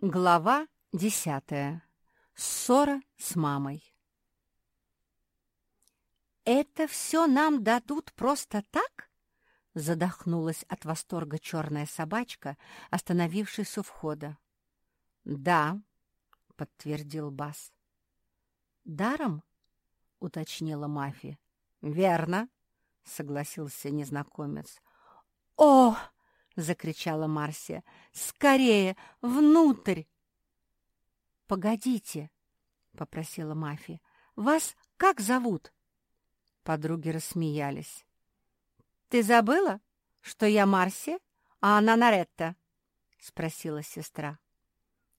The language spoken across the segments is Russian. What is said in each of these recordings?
Глава десятая. Ссора с мамой. «Это все нам дадут просто так?» Задохнулась от восторга черная собачка, остановившись у входа. «Да», — подтвердил Бас. «Даром?» — уточнила Мафи. «Верно», — согласился незнакомец. «О!» Закричала Марсия. «Скорее! Внутрь!» «Погодите!» — попросила Мафия. «Вас как зовут?» Подруги рассмеялись. «Ты забыла, что я Марсия, а она Наретта?» — спросила сестра.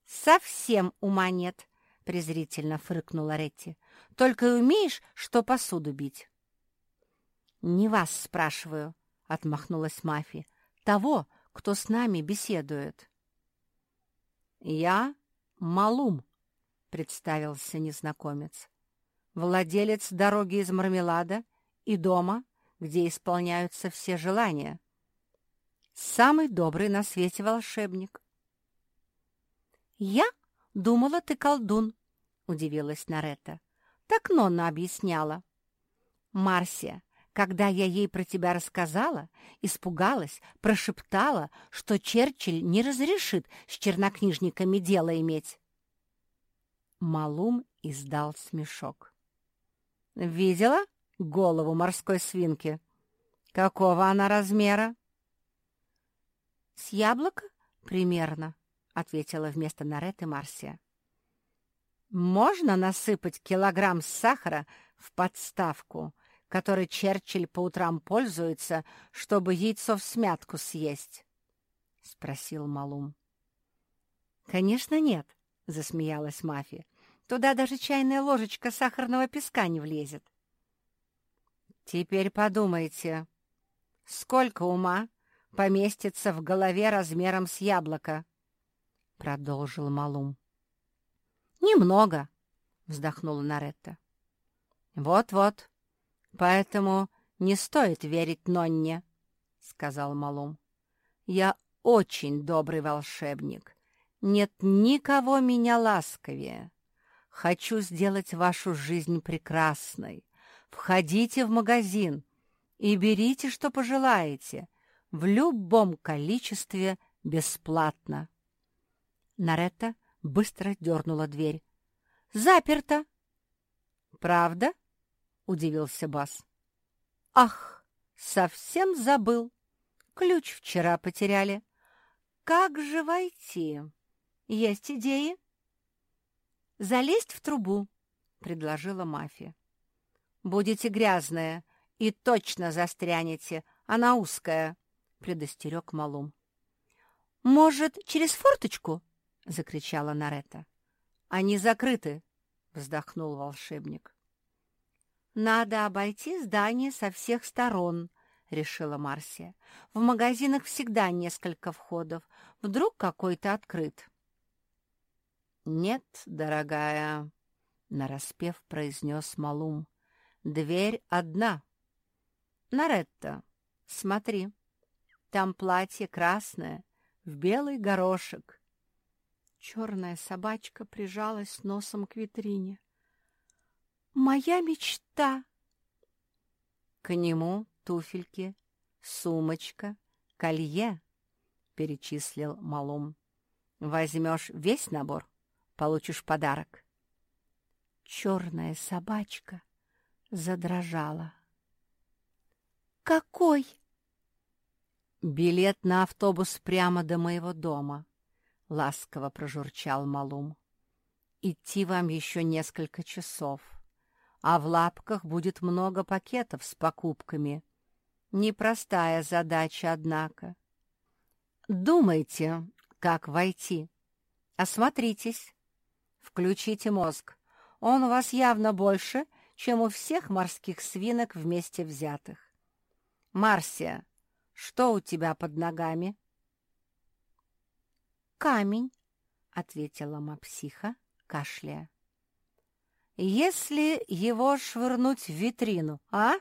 «Совсем ума нет!» — презрительно фыркнула Ретти. «Только и умеешь, что посуду бить». «Не вас спрашиваю», — отмахнулась Мафия того, кто с нами беседует. «Я Малум», — представился незнакомец, «владелец дороги из мармелада и дома, где исполняются все желания. Самый добрый на свете волшебник». «Я думала, ты колдун», — удивилась Нарета. «Так Нонна объясняла». «Марсия, когда я ей про тебя рассказала, испугалась, прошептала, что Черчилль не разрешит с чернокнижниками дело иметь. Малум издал смешок. «Видела голову морской свинки? Какого она размера?» «С яблоко примерно», — ответила вместо Нареты Марсия. «Можно насыпать килограмм сахара в подставку которой Черчилль по утрам пользуется, чтобы яйцо в смятку съесть? — спросил Малум. — Конечно, нет, — засмеялась Мафия. — Туда даже чайная ложечка сахарного песка не влезет. — Теперь подумайте, сколько ума поместится в голове размером с яблоко? — продолжил Малум. — Немного, — вздохнула Наретта. Вот — Вот-вот, Поэтому не стоит верить Нонне, — сказал Малум. Я очень добрый волшебник. Нет никого меня ласковее. Хочу сделать вашу жизнь прекрасной. Входите в магазин и берите, что пожелаете, в любом количестве бесплатно. Наретта быстро дернула дверь. «Заперто!» «Правда?» Удивился Бас. «Ах, совсем забыл. Ключ вчера потеряли. Как же войти? Есть идеи?» «Залезть в трубу», — предложила мафия. «Будете грязная и точно застрянете, она узкая», — предостерег Малум. «Может, через форточку?» — закричала Нарета. «Они закрыты», — вздохнул волшебник. «Надо обойти здание со всех сторон», — решила Марсия. «В магазинах всегда несколько входов. Вдруг какой-то открыт». «Нет, дорогая», — нараспев произнес Малум. «Дверь одна». «Наретта, смотри, там платье красное, в белый горошек». Черная собачка прижалась носом к витрине. Моя мечта. К нему туфельки, сумочка, колье, перечислил Малум. Возьмешь весь набор, получишь подарок. Черная собачка задрожала. «Какой?» «Билет на автобус прямо до моего дома», — ласково прожурчал Малум. «Идти вам еще несколько часов» а в лапках будет много пакетов с покупками. Непростая задача, однако. Думайте, как войти. Осмотритесь. Включите мозг. Он у вас явно больше, чем у всех морских свинок вместе взятых. Марсия, что у тебя под ногами? Камень, — ответила мапсиха, кашляя. «Если его швырнуть в витрину, а?»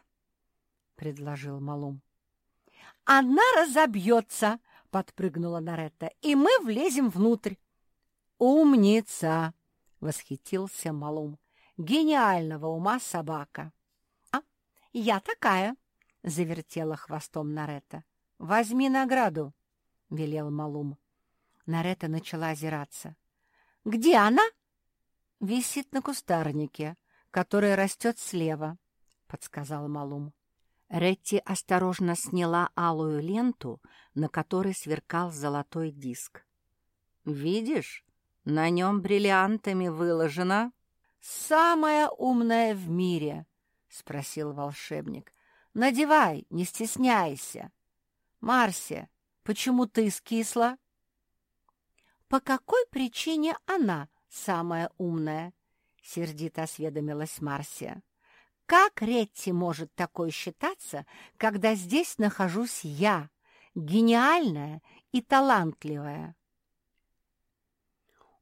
— предложил Малум. «Она разобьется!» — подпрыгнула Наретта. «И мы влезем внутрь!» «Умница!» — восхитился Малум. «Гениального ума собака!» «А, я такая!» — завертела хвостом Нарета. «Возьми награду!» — велел Малум. Нарета начала озираться. «Где она?» «Висит на кустарнике, который растет слева», — подсказал Малум. Ретти осторожно сняла алую ленту, на которой сверкал золотой диск. «Видишь, на нем бриллиантами выложено...» «Самая умная в мире!» — спросил волшебник. «Надевай, не стесняйся!» «Марсия, почему ты скисла?» «По какой причине она самая умная?» — сердито осведомилась Марсия. «Как Ретти может такой считаться, когда здесь нахожусь я, гениальная и талантливая?»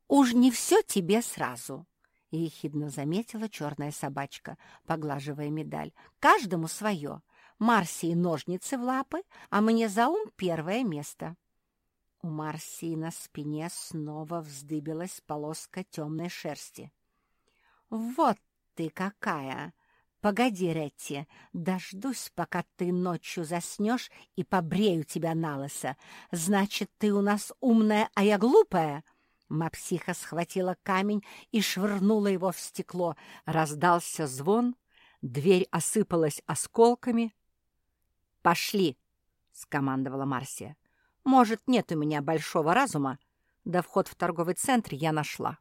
«Уж не все тебе сразу», — ехидно заметила черная собачка, поглаживая медаль. «Каждому свое. Марсии ножницы в лапы, а мне за ум первое место». У Марсии на спине снова вздыбилась полоска темной шерсти. «Вот ты какая! Погоди, Ретти, дождусь, пока ты ночью заснешь и побрею тебя на лысо. Значит, ты у нас умная, а я глупая?» Мапсиха схватила камень и швырнула его в стекло. Раздался звон, дверь осыпалась осколками. «Пошли!» — скомандовала Марсия. «Может, нет у меня большого разума, да вход в торговый центр я нашла».